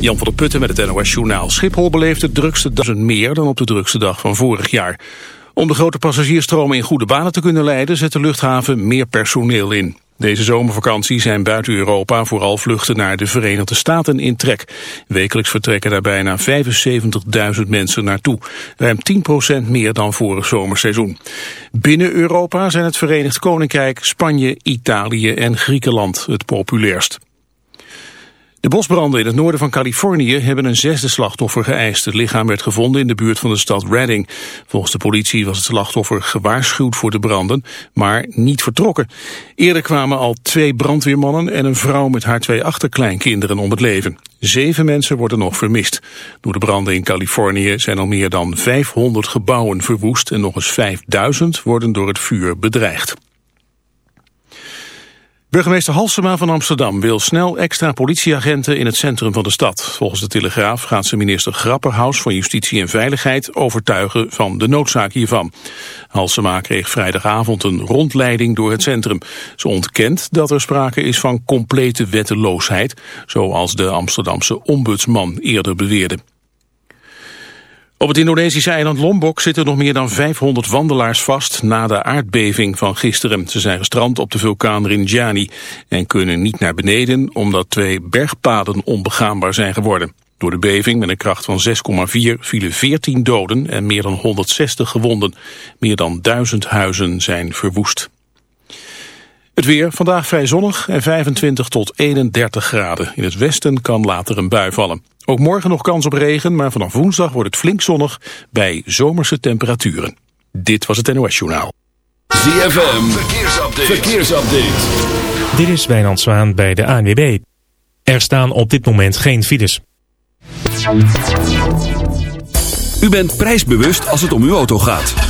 Jan van der Putten met het NOS Journaal. Schiphol beleeft het drukste dag meer dan op de drukste dag van vorig jaar. Om de grote passagiersstromen in goede banen te kunnen leiden... zet de luchthaven meer personeel in. Deze zomervakantie zijn buiten Europa vooral vluchten naar de Verenigde Staten in trek. Wekelijks vertrekken daar bijna 75.000 mensen naartoe. Ruim 10% meer dan vorig zomerseizoen. Binnen Europa zijn het Verenigd Koninkrijk, Spanje, Italië en Griekenland het populairst. De bosbranden in het noorden van Californië hebben een zesde slachtoffer geëist. Het lichaam werd gevonden in de buurt van de stad Redding. Volgens de politie was het slachtoffer gewaarschuwd voor de branden, maar niet vertrokken. Eerder kwamen al twee brandweermannen en een vrouw met haar twee achterkleinkinderen om het leven. Zeven mensen worden nog vermist. Door de branden in Californië zijn al meer dan 500 gebouwen verwoest en nog eens 5000 worden door het vuur bedreigd. Burgemeester Halsema van Amsterdam wil snel extra politieagenten in het centrum van de stad. Volgens de Telegraaf gaat ze minister Grapperhaus van Justitie en Veiligheid overtuigen van de noodzaak hiervan. Halsema kreeg vrijdagavond een rondleiding door het centrum. Ze ontkent dat er sprake is van complete wetteloosheid, zoals de Amsterdamse ombudsman eerder beweerde. Op het Indonesische eiland Lombok zitten nog meer dan 500 wandelaars vast na de aardbeving van gisteren. Ze zijn gestrand op de vulkaan Rinjani en kunnen niet naar beneden omdat twee bergpaden onbegaanbaar zijn geworden. Door de beving met een kracht van 6,4 vielen 14 doden en meer dan 160 gewonden. Meer dan 1000 huizen zijn verwoest. Het weer, vandaag vrij zonnig en 25 tot 31 graden. In het westen kan later een bui vallen. Ook morgen nog kans op regen, maar vanaf woensdag wordt het flink zonnig bij zomerse temperaturen. Dit was het NOS Journaal. ZFM, verkeersupdate. verkeersupdate. Dit is Wijnand Zwaan bij de ANWB. Er staan op dit moment geen files. U bent prijsbewust als het om uw auto gaat.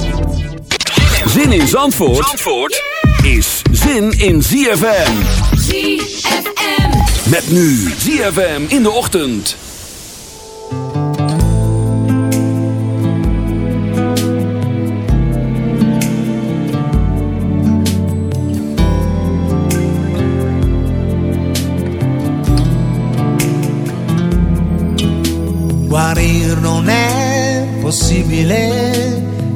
Zin in Zandvoort, Zandvoort is zin in ZFM. ZFM. Met nu ZFM in de ochtend. Guarir non è possibile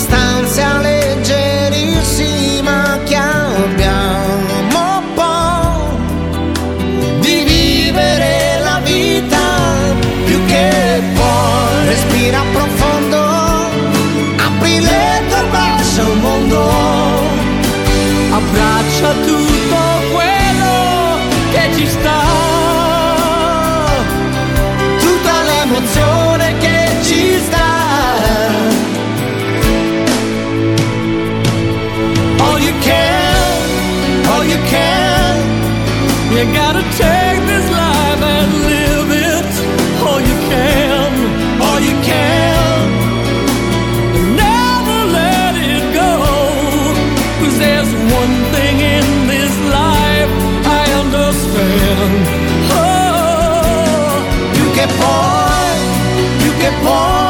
stanze leggerissima You gotta take this life and live it all you can, all you can. And never let it there's one thing in this life I understand. Oh, you you.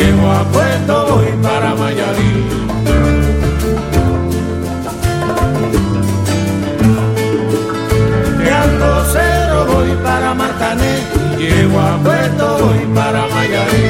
Llego a Puerto, voy para Mayarín. De Alcocero voy para Martané. Llego a Puerto, voy para Mayarín.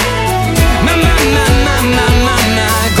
na na na na na na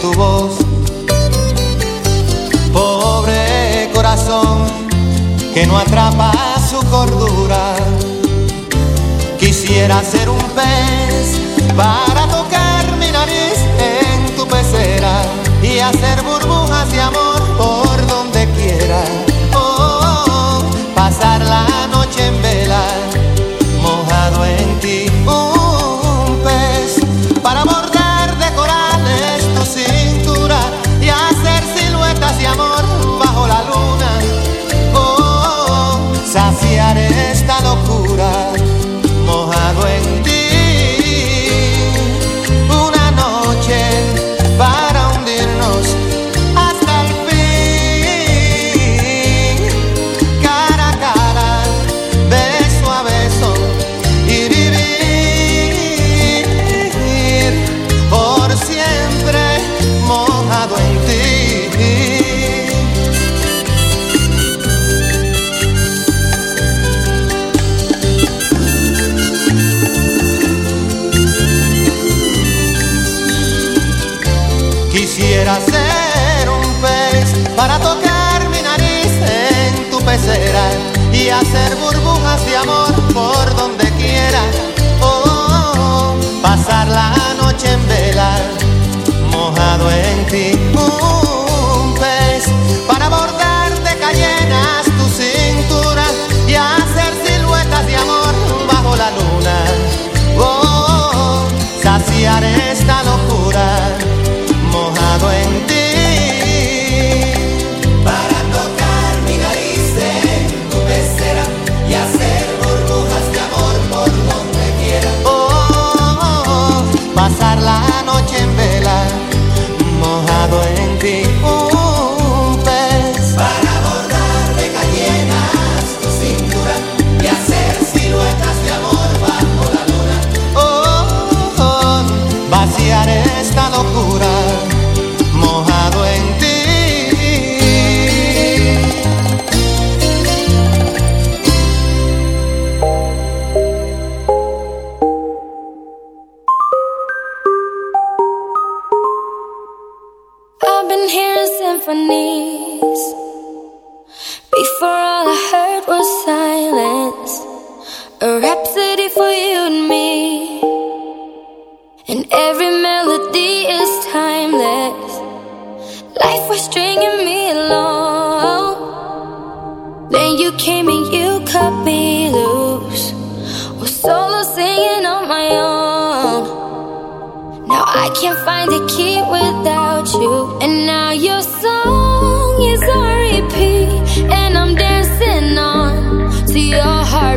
tu voz. Pobre corazón que no atrapa su cordura. Quisiera ser un pez para tocar mi nariz en tu pecera y hacer burbujas de amor. y hacer burbujas de amor por donde quiera. Oh, pasar la noche en velar, mojado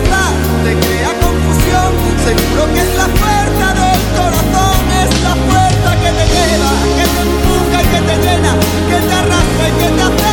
te crea confusión, seguro que es la fuerza del corazón, es la fuerza que te lleva, que te empuja y que te llena, que te arrastra y que te.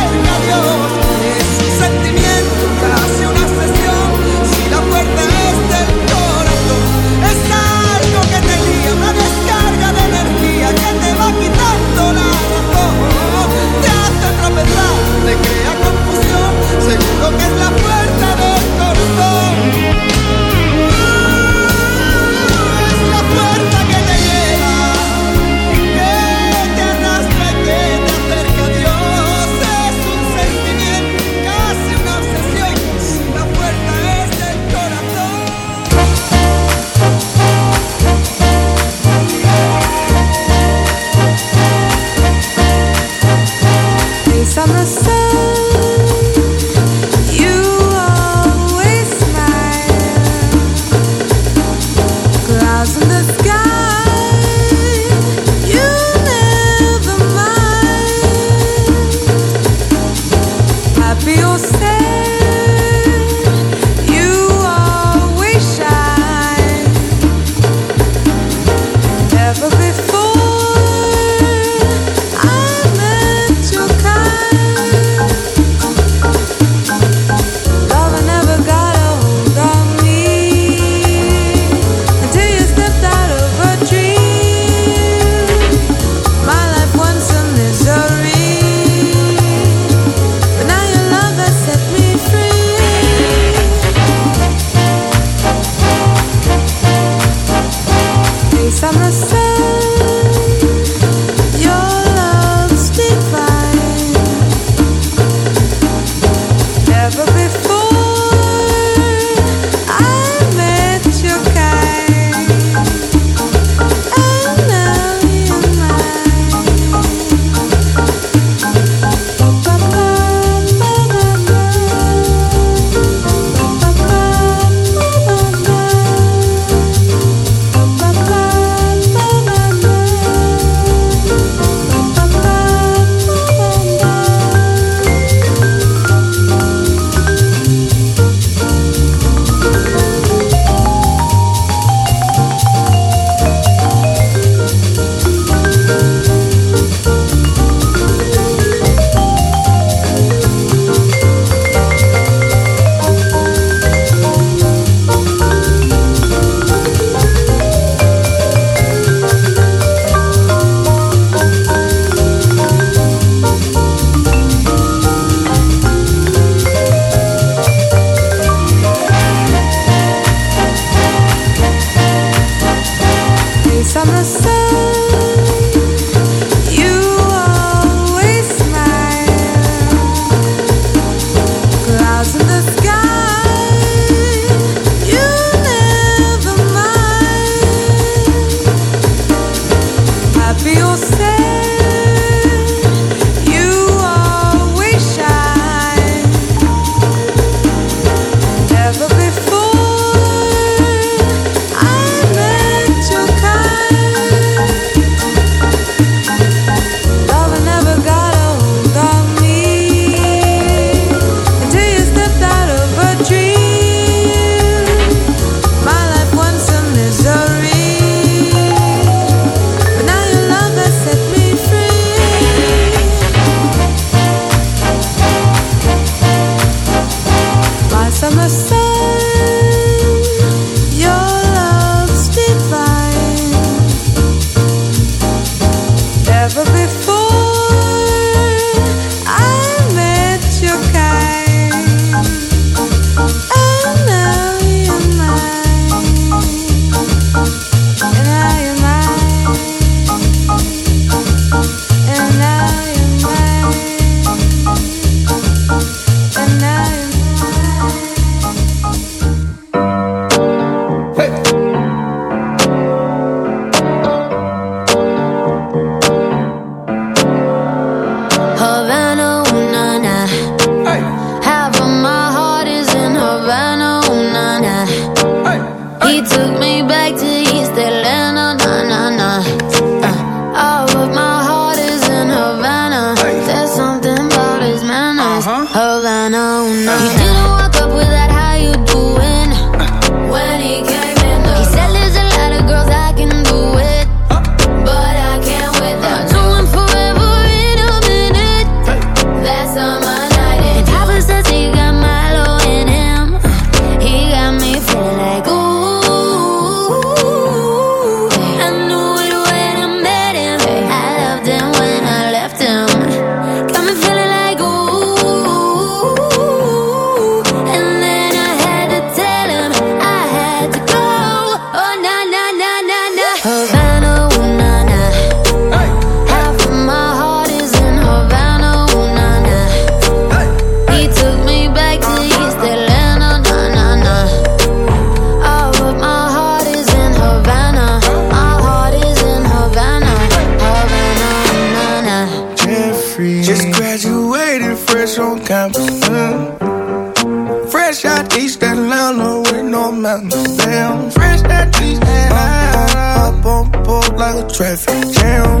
traffic jam.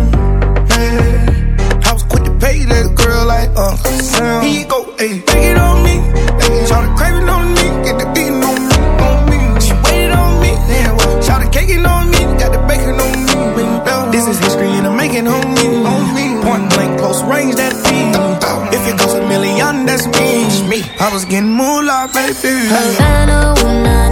Yeah. I was quick to pay that girl like Uncle Sam. Here go, ayy, take it on me. Ayy, shout the craving on me, get the beating on me, on me. She waited on me, yeah. Well, shout the caking on me, got the bacon on me. This is history and I'm making homie, on me. Point blank, close range, that beat. If it goes a million, that's me. me. I was getting moolah, baby. Havana,